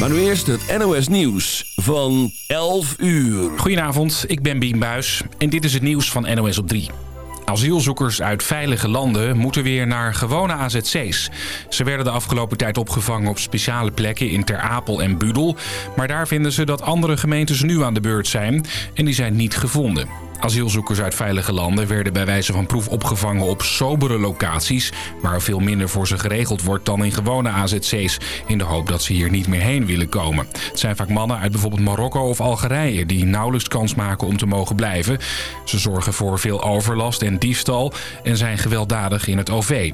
Maar nu eerst het NOS Nieuws van 11 uur. Goedenavond, ik ben Bien Buis en dit is het nieuws van NOS op 3. Asielzoekers uit veilige landen moeten weer naar gewone AZC's. Ze werden de afgelopen tijd opgevangen op speciale plekken in Ter Apel en Budel. Maar daar vinden ze dat andere gemeentes nu aan de beurt zijn en die zijn niet gevonden. Asielzoekers uit veilige landen werden bij wijze van proef opgevangen op sobere locaties... waar veel minder voor ze geregeld wordt dan in gewone AZC's... in de hoop dat ze hier niet meer heen willen komen. Het zijn vaak mannen uit bijvoorbeeld Marokko of Algerije... die nauwelijks kans maken om te mogen blijven. Ze zorgen voor veel overlast en diefstal en zijn gewelddadig in het OV.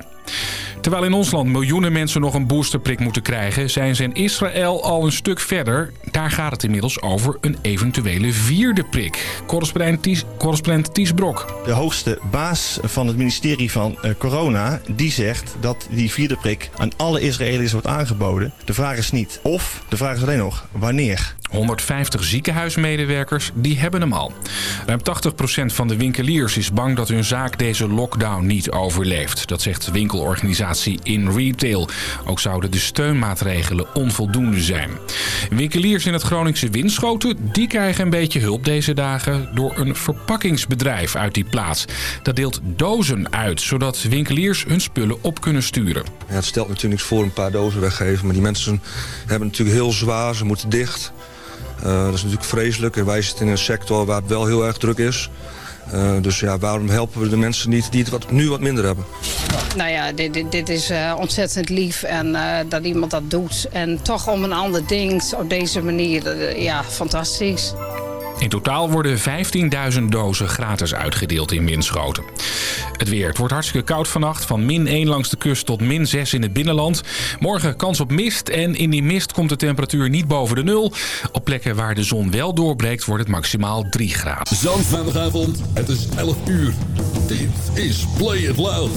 Terwijl in ons land miljoenen mensen nog een boosterprik moeten krijgen... zijn ze in Israël al een stuk verder. Daar gaat het inmiddels over een eventuele vierde prik. Correspondent Ties, correspondent Ties Brok. De hoogste baas van het ministerie van uh, Corona... die zegt dat die vierde prik aan alle Israëliërs wordt aangeboden. De vraag is niet of, de vraag is alleen nog wanneer. 150 ziekenhuismedewerkers, die hebben hem al. Ruim 80% van de winkeliers is bang dat hun zaak deze lockdown niet overleeft. Dat zegt de winkelorganisatie In Retail. Ook zouden de steunmaatregelen onvoldoende zijn. Winkeliers in het Groningse Winschoten, die krijgen een beetje hulp deze dagen... door een verpakkingsbedrijf uit die plaats. Dat deelt dozen uit, zodat winkeliers hun spullen op kunnen sturen. Ja, het stelt natuurlijk niks voor een paar dozen weggeven... maar die mensen hebben natuurlijk heel zwaar, ze moeten dicht... Uh, dat is natuurlijk vreselijk. En wij zitten in een sector waar het wel heel erg druk is. Uh, dus ja, waarom helpen we de mensen niet die het wat, nu wat minder hebben? Nou ja, dit, dit, dit is uh, ontzettend lief en dat iemand dat doet. En toch om een ander ding op deze manier, ja, fantastisch. In totaal worden 15.000 dozen gratis uitgedeeld in Winschoten. Het weer. Het wordt hartstikke koud vannacht. Van min 1 langs de kust tot min 6 in het binnenland. Morgen kans op mist. En in die mist komt de temperatuur niet boven de nul. Op plekken waar de zon wel doorbreekt wordt het maximaal 3 graden. Zandvoortavond. Het is 11 uur. Dit is Play It Loud.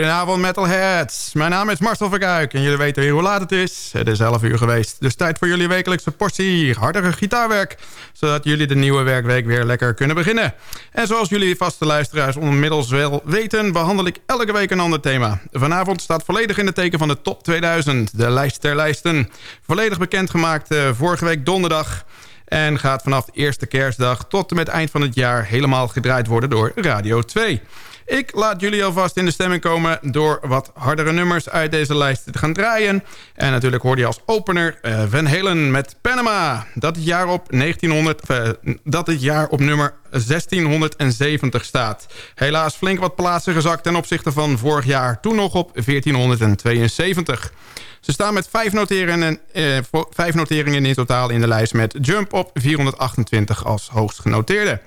Goedenavond Metalheads. Mijn naam is Marcel Verkuik en jullie weten weer hoe laat het is. Het is 11 uur geweest, dus tijd voor jullie wekelijkse portie hardere gitaarwerk. Zodat jullie de nieuwe werkweek weer lekker kunnen beginnen. En zoals jullie vaste luisteraars onmiddels wel weten... behandel ik elke week een ander thema. Vanavond staat volledig in het teken van de top 2000, de lijst der lijsten. Volledig bekendgemaakt uh, vorige week donderdag... En gaat vanaf de eerste kerstdag tot en met eind van het jaar... helemaal gedraaid worden door Radio 2. Ik laat jullie alvast in de stemming komen door wat hardere nummers uit deze lijst te gaan draaien. En natuurlijk hoorde je als opener uh, Van Halen met Panama. Dat het jaar op, 1900, uh, dat het jaar op nummer 1670 staat. Helaas flink wat plaatsen gezakt ten opzichte van vorig jaar. Toen nog op 1472. Ze staan met vijf noteringen, eh, vijf noteringen in totaal in de lijst... met Jump op 428 als hoogst genoteerde.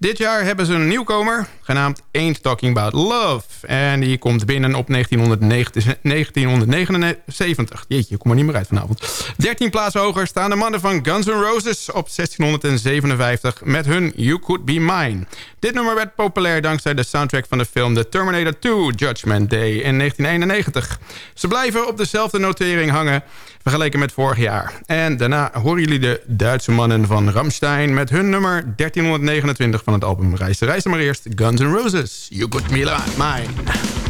Dit jaar hebben ze een nieuwkomer, genaamd Ain't Talking About Love. En die komt binnen op 1979. Jeetje, ik kom er niet meer uit vanavond. 13 plaatsen hoger staan de mannen van Guns N' Roses op 1657... met hun You Could Be Mine. Dit nummer werd populair dankzij de soundtrack van de film The Terminator 2 Judgment Day in 1991. Ze blijven op dezelfde notering hangen vergeleken met vorig jaar. En daarna horen jullie de Duitse mannen van Ramstein... met hun nummer 1329 van het album Reis Reizen maar eerst Guns N' Roses. You Could Be Mine.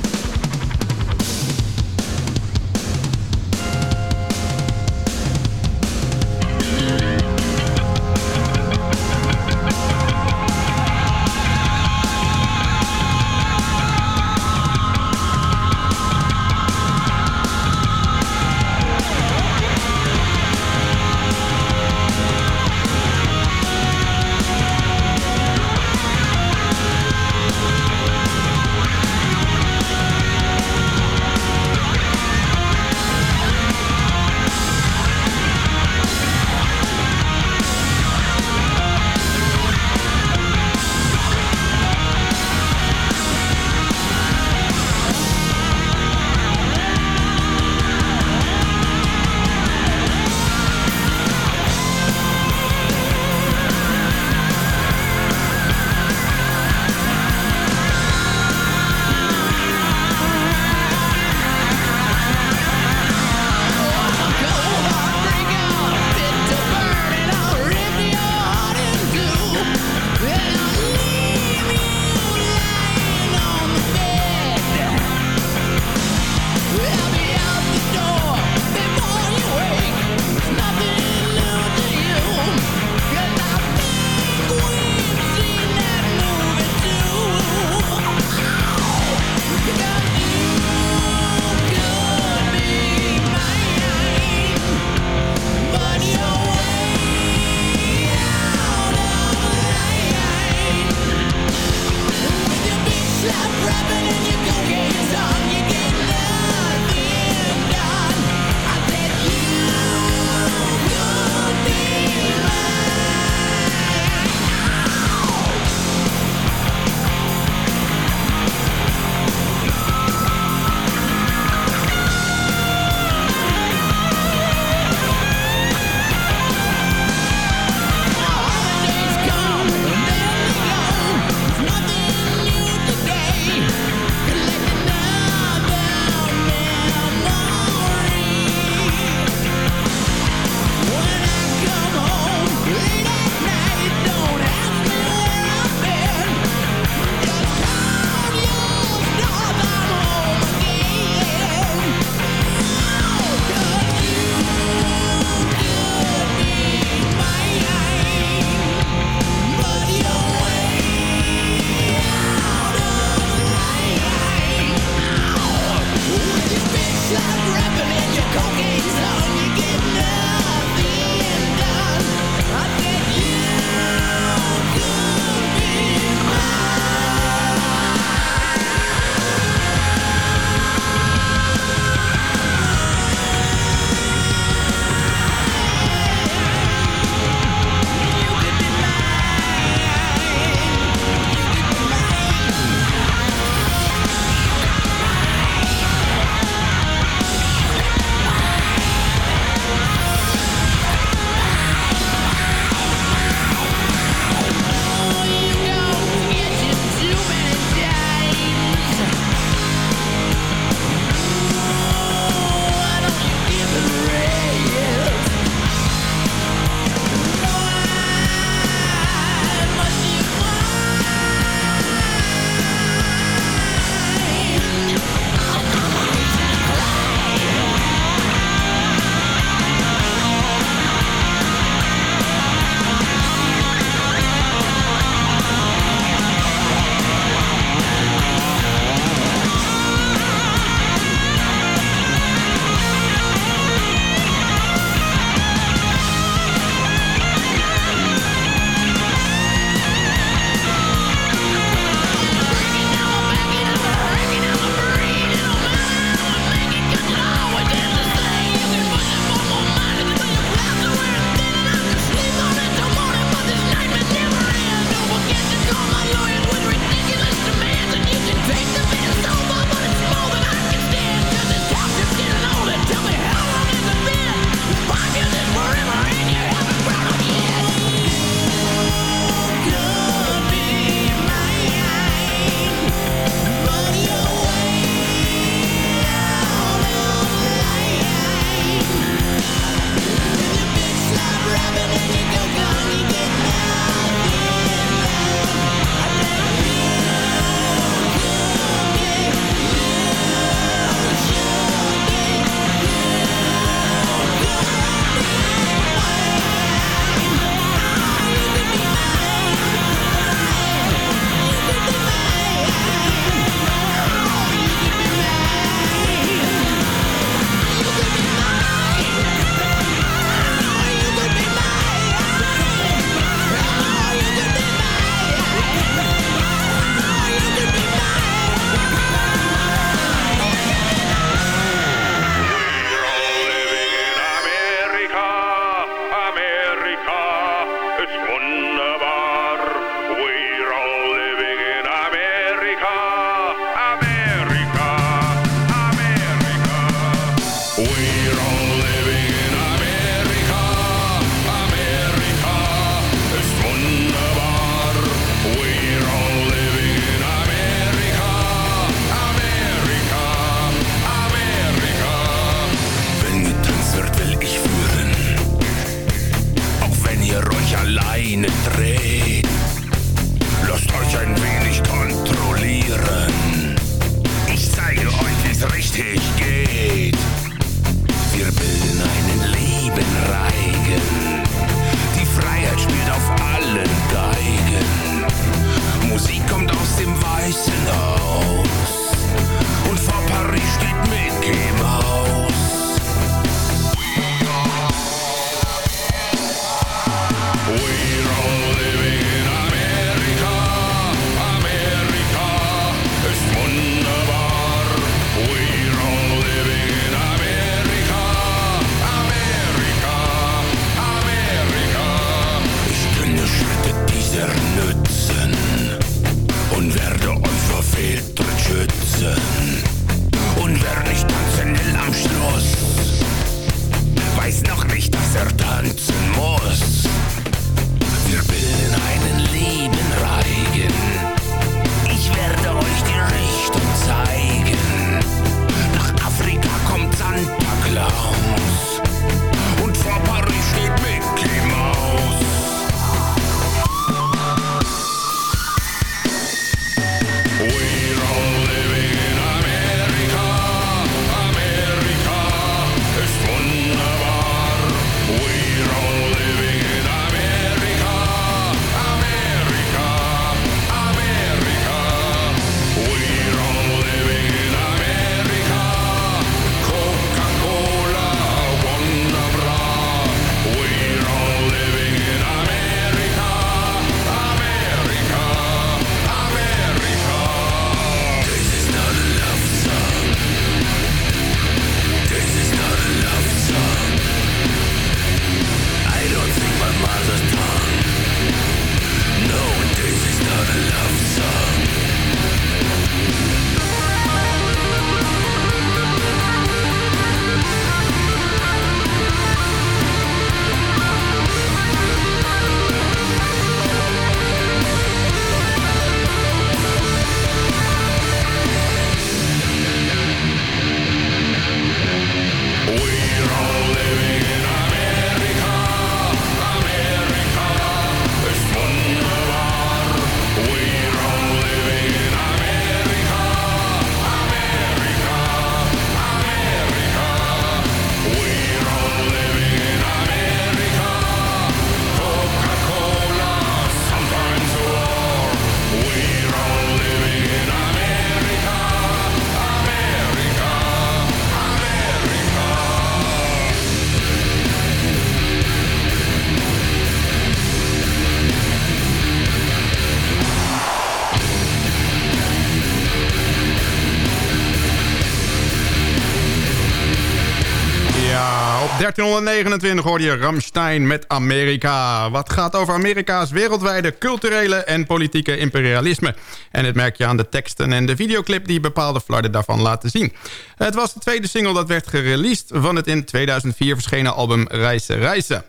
29. hoorde je Ramstein met Amerika. Wat gaat over Amerika's wereldwijde culturele en politieke imperialisme. En het merk je aan de teksten en de videoclip die bepaalde flarden daarvan laten zien. Het was de tweede single dat werd gereleased van het in 2004 verschenen album Reizen Reizen.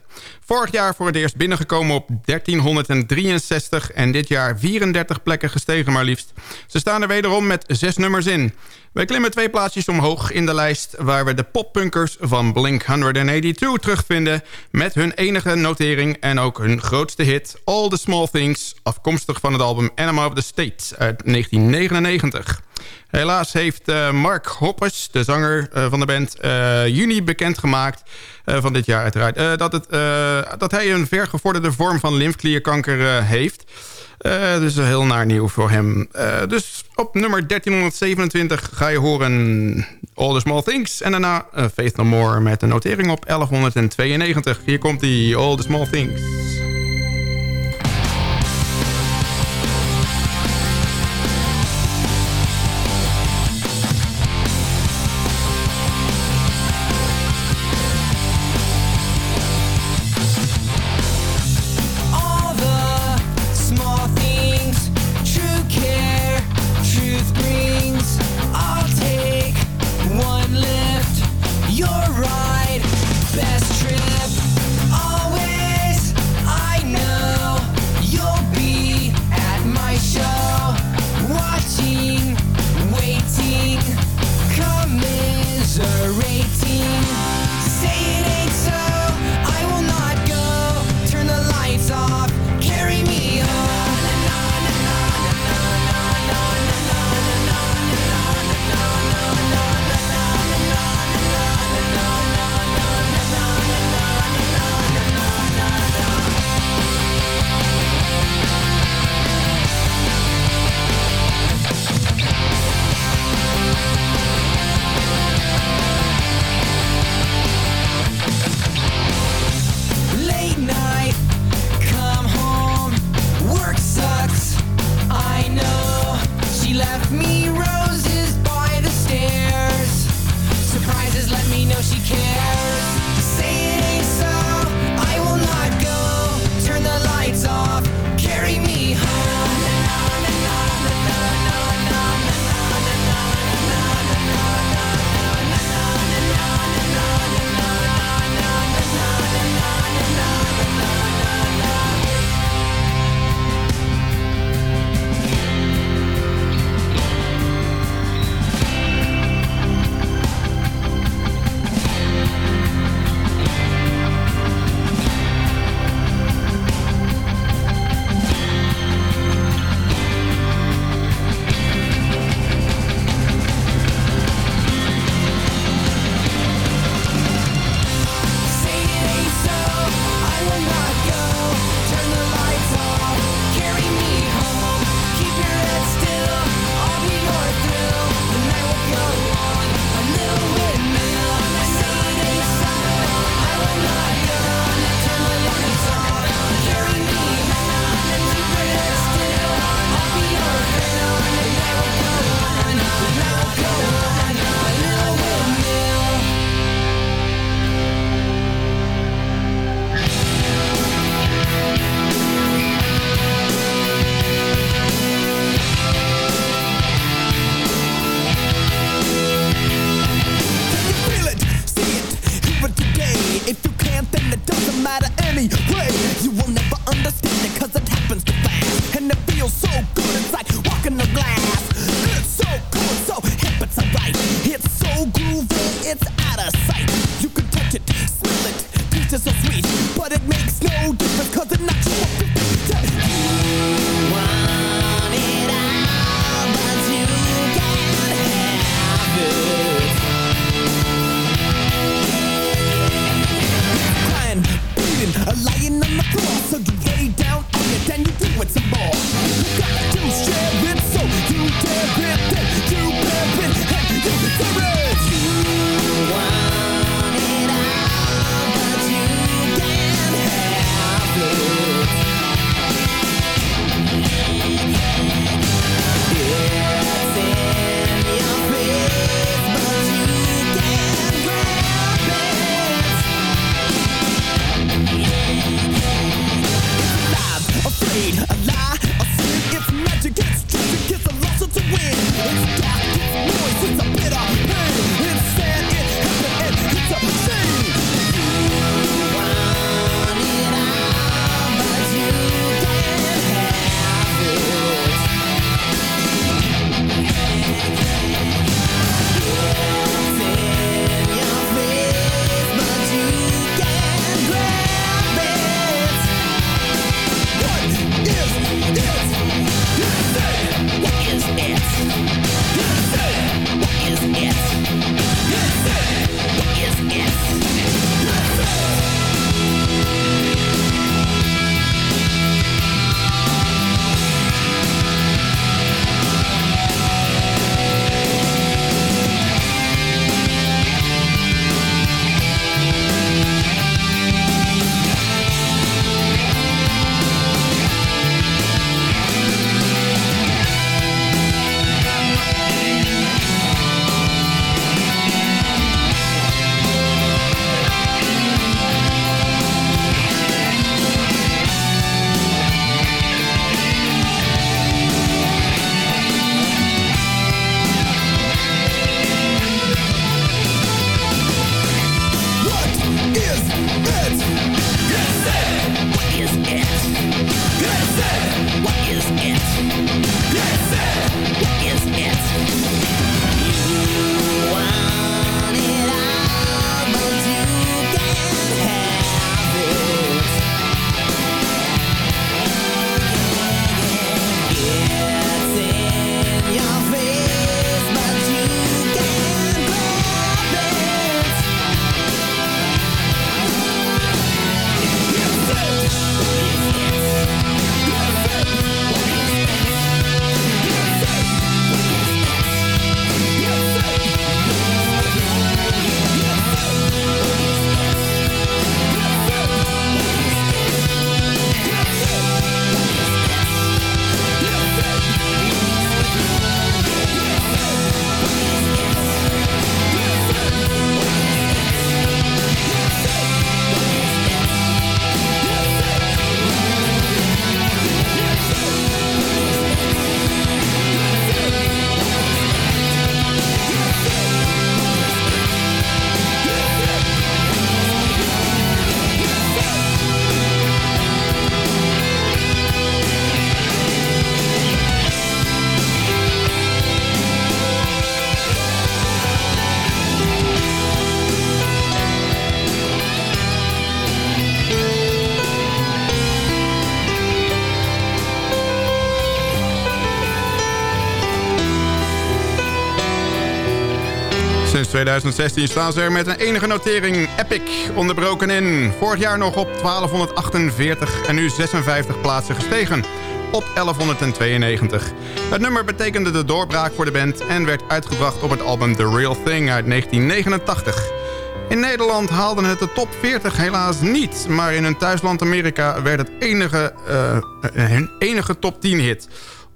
Vorig jaar voor het eerst binnengekomen op 1363 en dit jaar 34 plekken gestegen maar liefst. Ze staan er wederom met zes nummers in. We klimmen twee plaatsjes omhoog in de lijst... waar we de poppunkers van Blink-182 terugvinden... met hun enige notering en ook hun grootste hit... All the Small Things, afkomstig van het album Animal of the States uit 1999. Helaas heeft eh, Mark Hoppers, de zanger eh, van de band... eh, juni bekendgemaakt van dit jaar uiteraard... dat, het, dat hij een vergevorderde vorm van lymfklierkanker heeft... Dus heel naar nieuw voor hem. Dus op nummer 1327 ga je horen All the Small Things. En daarna Faith No More met een notering op 1192. Hier komt die All the Small Things. tonight. 2016 staan ze er met een enige notering. Epic onderbroken in. Vorig jaar nog op 1248 en nu 56 plaatsen gestegen. Op 1192. Het nummer betekende de doorbraak voor de band... en werd uitgebracht op het album The Real Thing uit 1989. In Nederland haalden het de top 40 helaas niet... maar in hun thuisland Amerika werd het enige, eh, hun enige top 10 hit...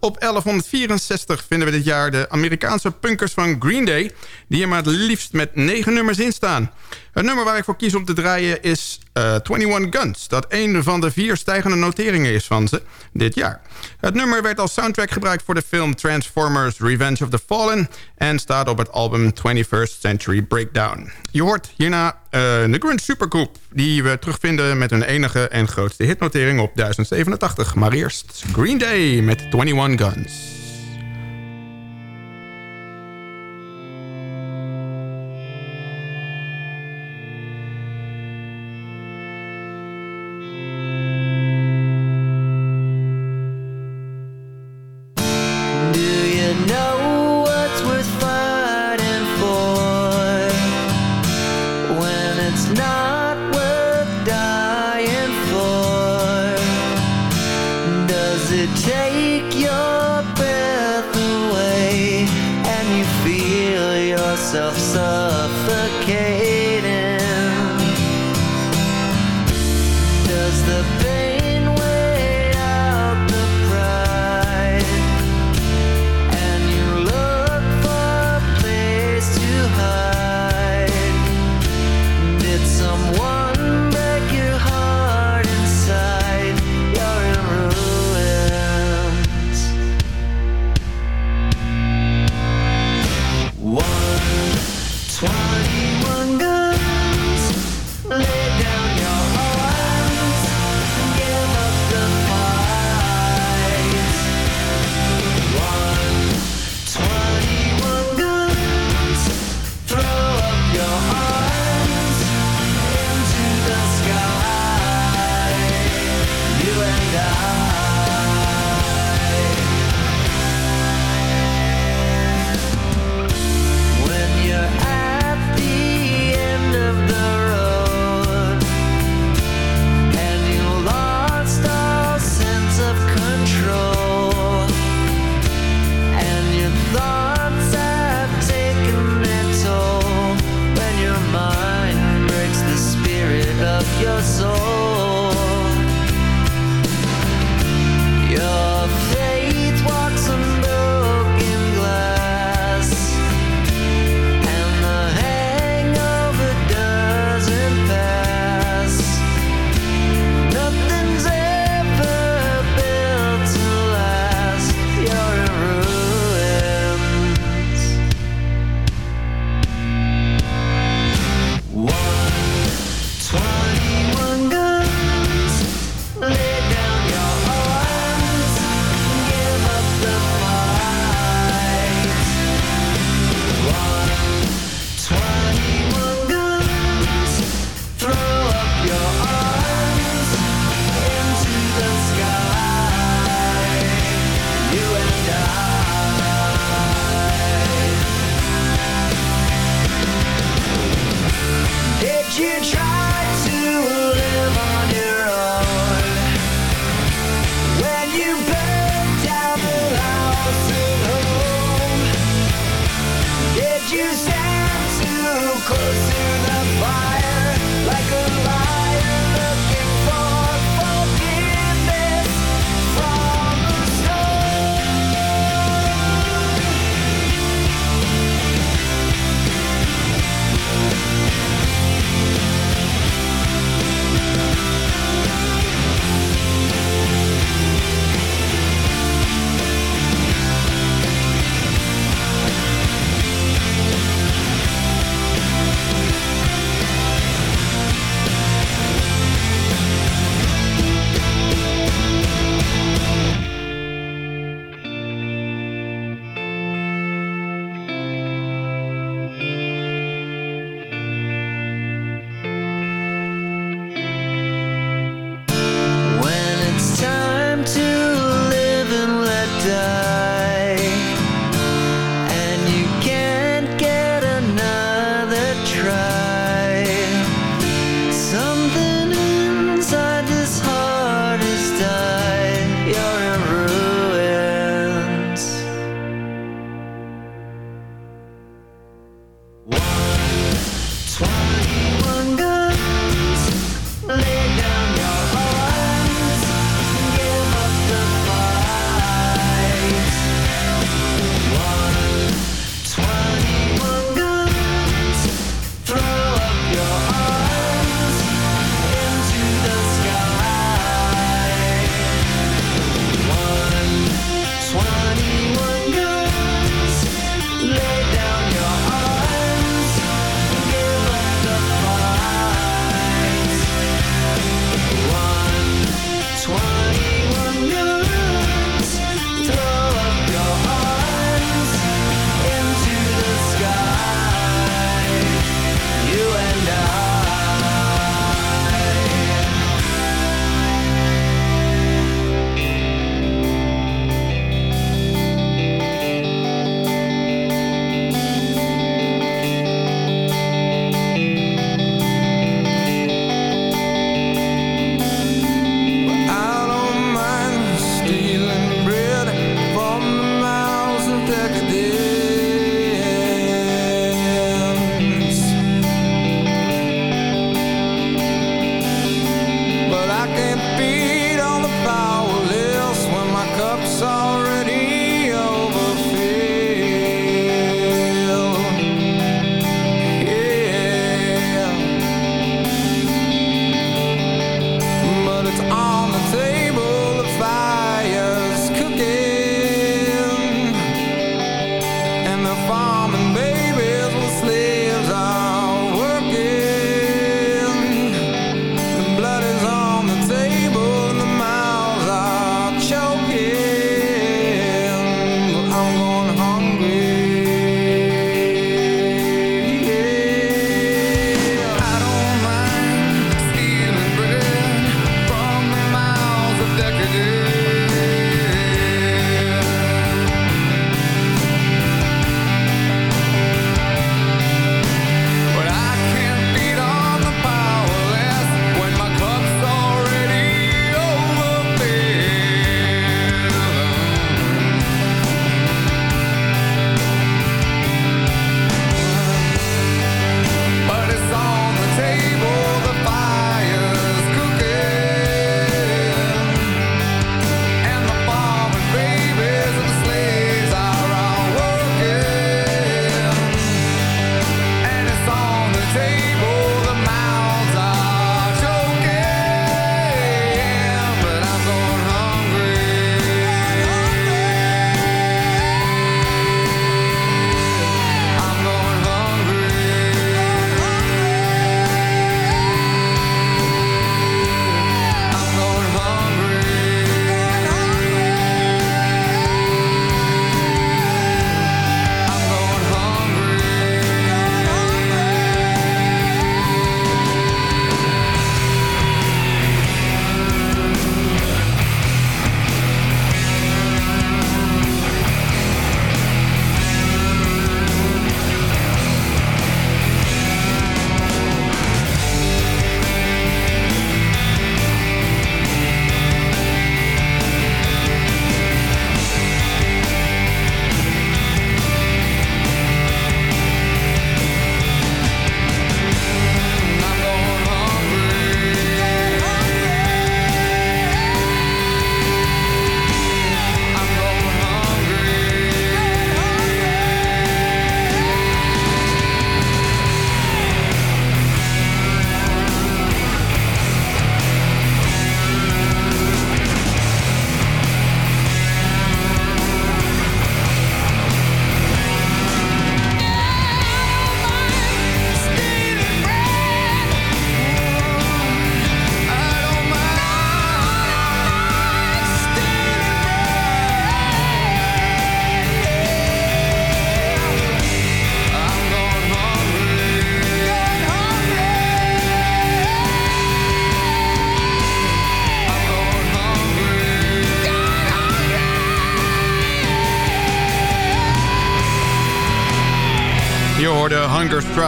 Op 1164 vinden we dit jaar de Amerikaanse punkers van Green Day... die er maar het liefst met negen nummers in staan. Het nummer waar ik voor kies om te draaien is eh 21 Guns... dat een van de vier stijgende noteringen is van ze dit jaar. Het nummer werd als soundtrack gebruikt voor de film Transformers Revenge of the Fallen... en staat op het album 21st Century Breakdown. Je hoort hierna eh, de Grunge Supergroup... die we terugvinden met hun enige en grootste hitnotering op 1087. Maar eerst Green Day met 21 Guns.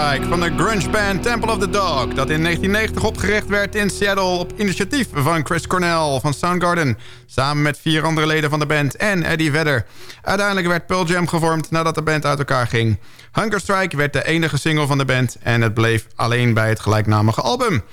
Van de grunge band Temple of the Dog... dat in 1990 opgericht werd in Seattle op initiatief van Chris Cornell van Soundgarden... samen met vier andere leden van de band en Eddie Vedder. Uiteindelijk werd Pearl Jam gevormd nadat de band uit elkaar ging. Hunger Strike werd de enige single van de band... en het bleef alleen bij het gelijknamige album.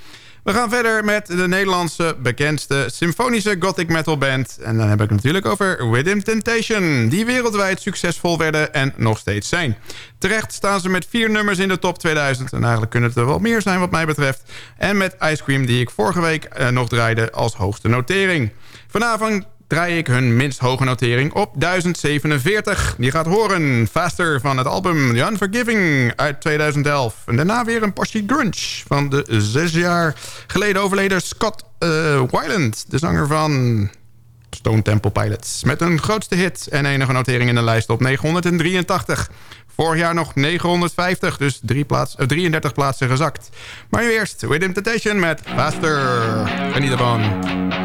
We gaan verder met de Nederlandse bekendste symfonische gothic metal band. En dan heb ik het natuurlijk over Within Temptation. Die wereldwijd succesvol werden en nog steeds zijn. Terecht staan ze met vier nummers in de top 2000. En eigenlijk kunnen het er wel meer zijn wat mij betreft. En met Ice Cream die ik vorige week eh, nog draaide als hoogste notering. Vanavond draai ik hun minst hoge notering op 1047. Die gaat horen Faster van het album The Unforgiving uit 2011. En daarna weer een portie grunge van de zes jaar geleden overleden Scott uh, Weiland. De zanger van Stone Temple Pilots. Met een grootste hit en enige notering in de lijst op 983. Vorig jaar nog 950, dus drie plaats, eh, 33 plaatsen gezakt. Maar nu eerst Within Temptation met Faster. Geniet ervan.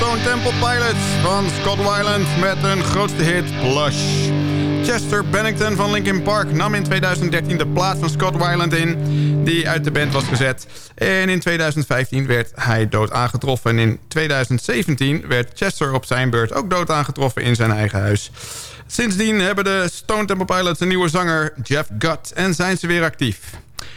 Stone Temple Pilots van Scott Weiland met hun grootste hit Plush. Chester Bennington van Linkin Park nam in 2013 de plaats van Scott Weiland in... die uit de band was gezet. En in 2015 werd hij dood aangetroffen. En in 2017 werd Chester op zijn beurt ook dood aangetroffen in zijn eigen huis. Sindsdien hebben de Stone Temple Pilots een nieuwe zanger, Jeff Gutt... en zijn ze weer actief.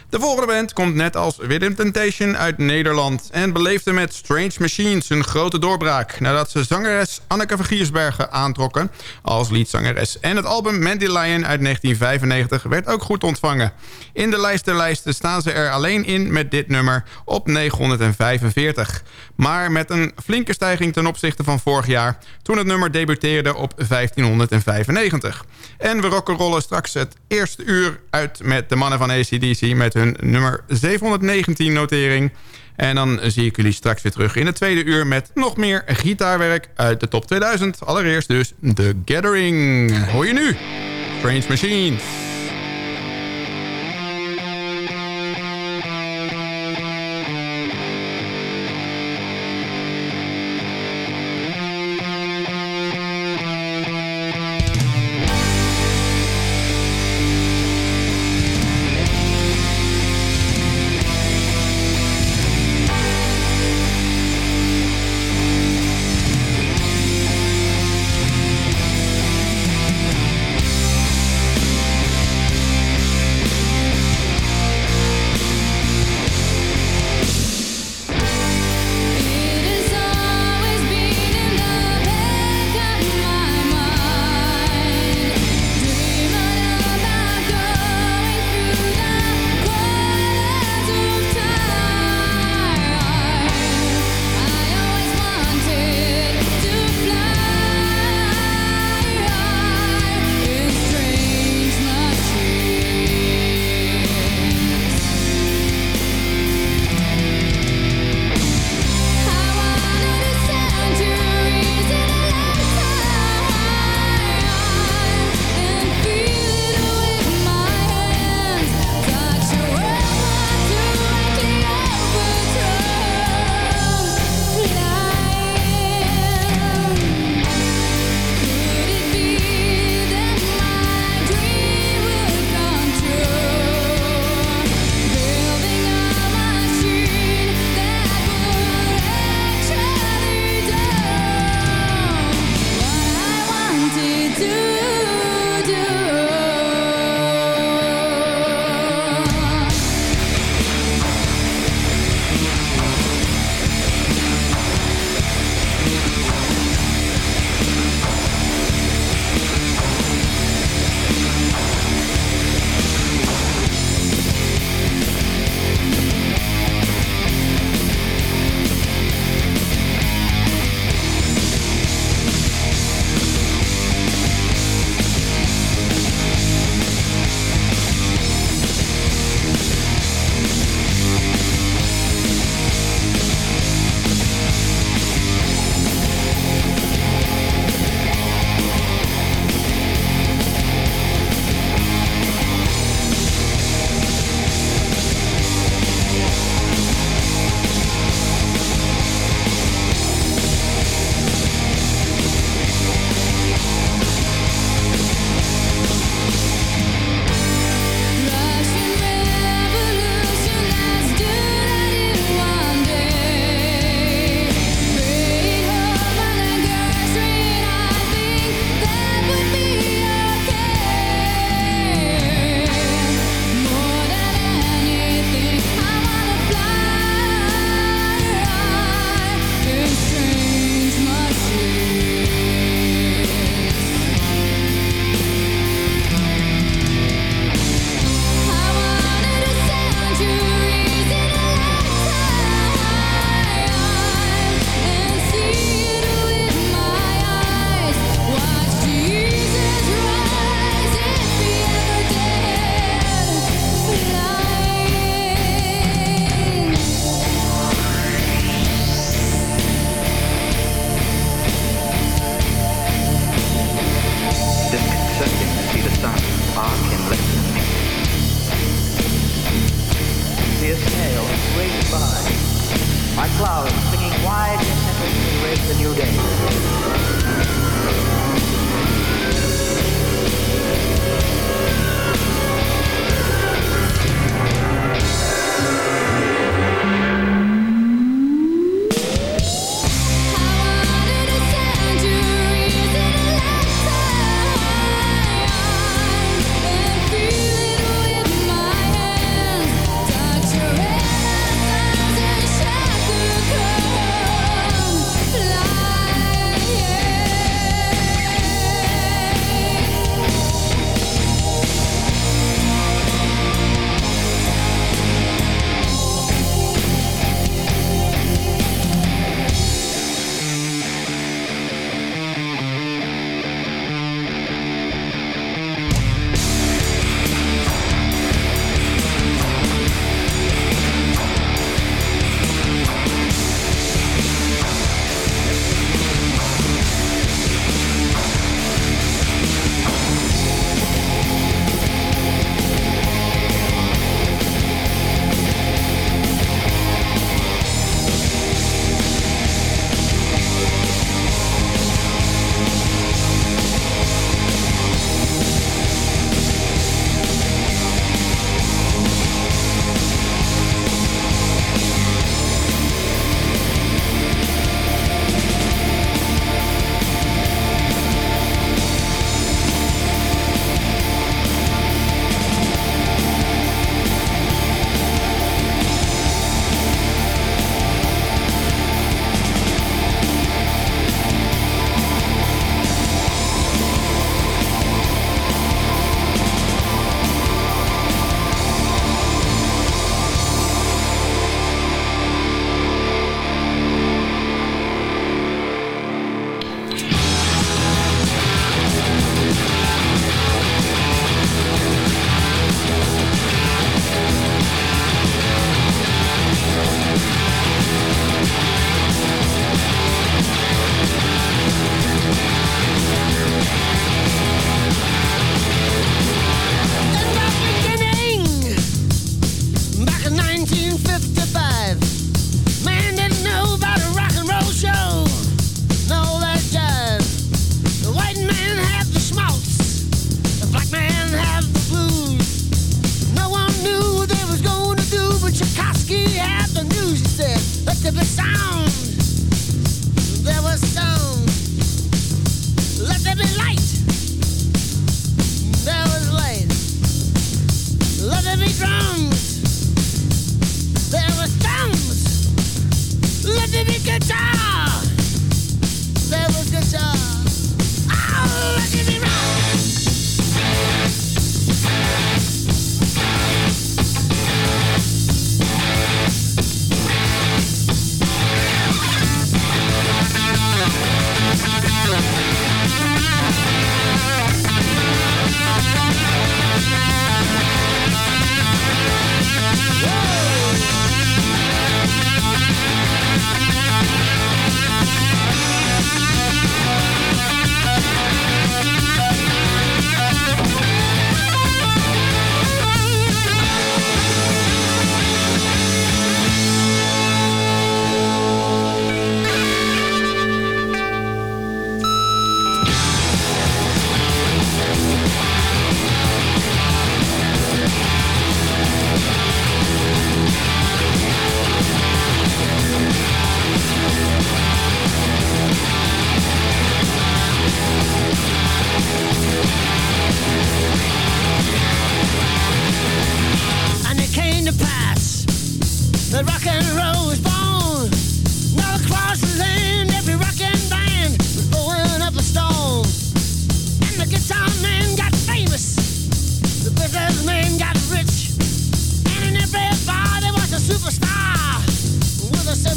De volgende band komt net als Within Temptation uit Nederland... en beleefde met Strange Machines een grote doorbraak... nadat ze zangeres Anneke van Giersbergen aantrokken als leadzangeres. En het album Mandy Lion uit 1995 werd ook goed ontvangen. In de lijst der lijsten staan ze er alleen in met dit nummer op 945. Maar met een flinke stijging ten opzichte van vorig jaar... toen het nummer debuteerde op 1595. En we rock'n'rollen straks het eerste uur uit met de mannen van ACDC... met hun nummer 719 notering. En dan zie ik jullie straks weer terug in het tweede uur... met nog meer gitaarwerk uit de top 2000. Allereerst dus The Gathering. Hoor je nu? Strange Machines.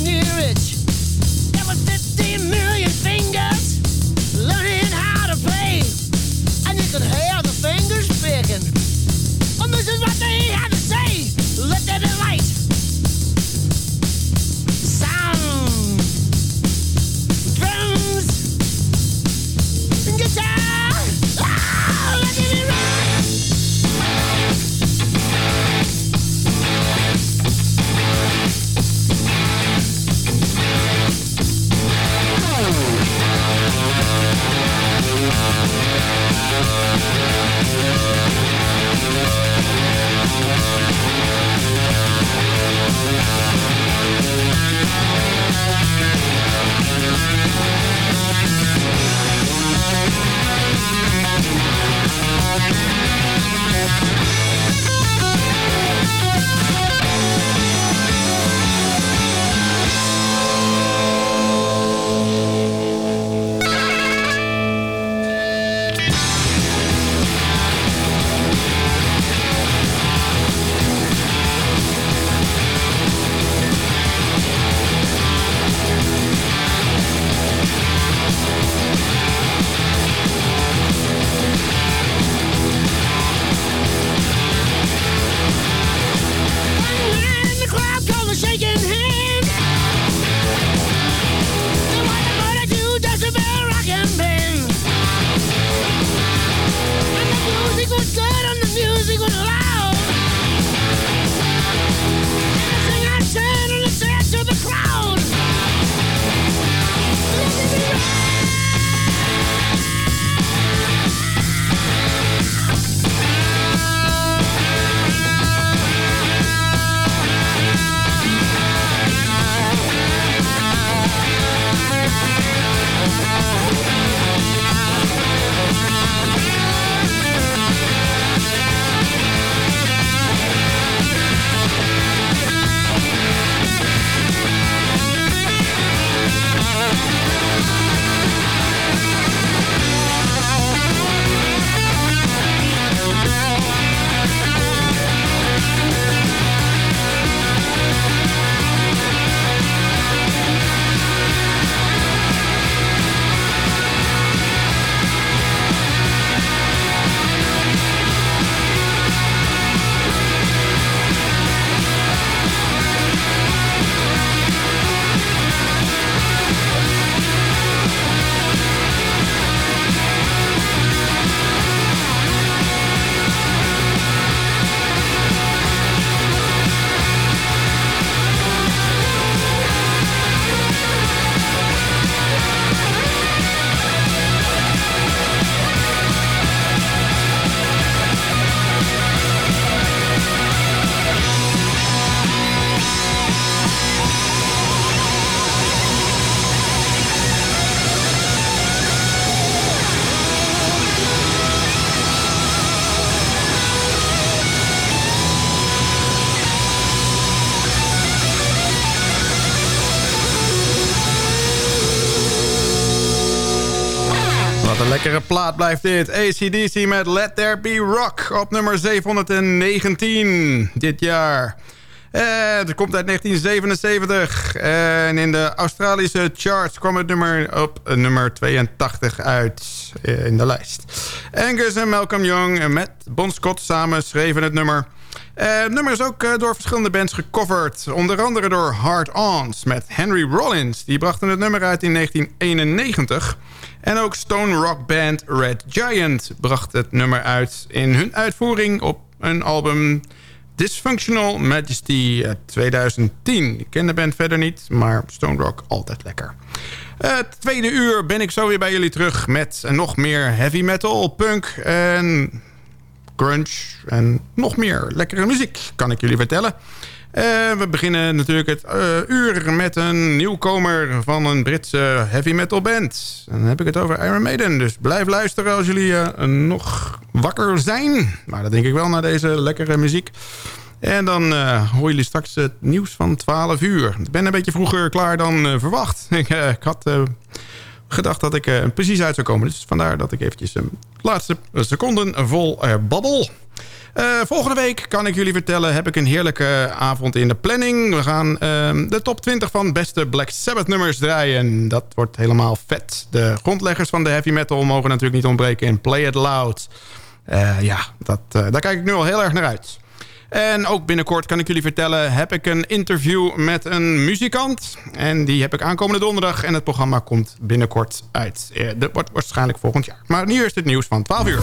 near it. Blijft dit. ACDC met Let There Be Rock op nummer 719 dit jaar. Het komt uit 1977. En in de Australische charts kwam het nummer op nummer 82 uit eh, in de lijst. Angus en Malcolm Young met Bon Scott samen schreven het nummer. Eh, het nummer is ook eh, door verschillende bands gecoverd. Onder andere door Hard Ons met Henry Rollins. Die brachten het nummer uit in 1991. En ook stone rock band Red Giant bracht het nummer uit... in hun uitvoering op een album Dysfunctional Majesty uit 2010. Ik ken de band verder niet, maar stone rock altijd lekker. Het tweede uur ben ik zo weer bij jullie terug met nog meer heavy metal, punk en grunge en nog meer lekkere muziek, kan ik jullie vertellen. Eh, we beginnen natuurlijk het eh, uur met een nieuwkomer van een Britse heavy metal band. En dan heb ik het over Iron Maiden. Dus blijf luisteren als jullie eh, nog wakker zijn. Maar dat denk ik wel naar deze lekkere muziek. En dan horen jullie straks het nieuws van 12 uur. Ik ben een beetje vroeger klaar dan verwacht. ik, had gedacht dat ik precies uit zou komen. Dus vandaar dat ik eventjes de laatste seconden vol babbel. Eh, volgende week kan ik jullie vertellen... heb ik een heerlijke avond in de planning. We gaan ehm, de top 20 van beste Black Sabbath nummers draaien. Dat wordt helemaal vet. De grondleggers van de heavy metal mogen natuurlijk niet ontbreken in Play It Loud. Eh, ja, dat, eh, daar kijk ik nu al heel erg naar uit. En ook binnenkort kan ik jullie vertellen... heb ik een interview met een muzikant. En die heb ik aankomende donderdag. En het programma komt binnenkort uit. Dat wordt waarschijnlijk volgend jaar. Maar nu is het nieuws van 12 uur.